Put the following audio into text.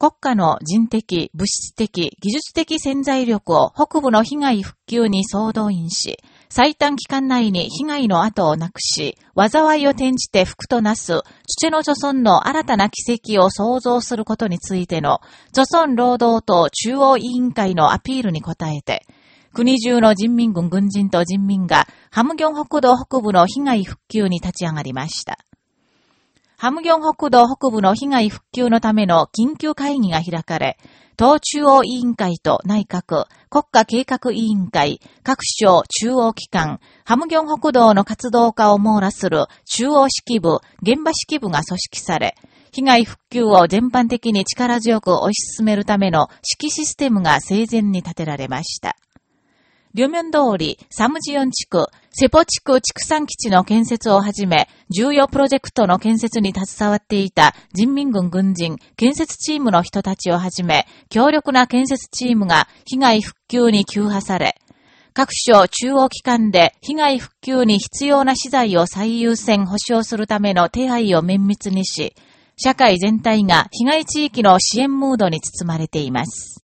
国家の人的、物質的、技術的潜在力を北部の被害復旧に総動員し、最短期間内に被害の後をなくし、災いを転じて福となす、土の著村の新たな奇跡を創造することについての、著村労働党中央委員会のアピールに応えて、国中の人民軍軍人と人民が、ハムギョン北道北部の被害復旧に立ち上がりました。ハムギョン北道北部の被害復旧のための緊急会議が開かれ、党中央委員会と内閣、国家計画委員会、各省中央機関、ハムギョン北道の活動家を網羅する中央指揮部、現場指揮部が組織され、被害復旧を全般的に力強く推し進めるための指揮システムが生前に立てられました。両面通り、サムジヨン地区、セポ地区畜産基地の建設をはじめ、重要プロジェクトの建設に携わっていた人民軍軍人、建設チームの人たちをはじめ、強力な建設チームが被害復旧に急破され、各省中央機関で被害復旧に必要な資材を最優先保障するための手配を綿密にし、社会全体が被害地域の支援ムードに包まれています。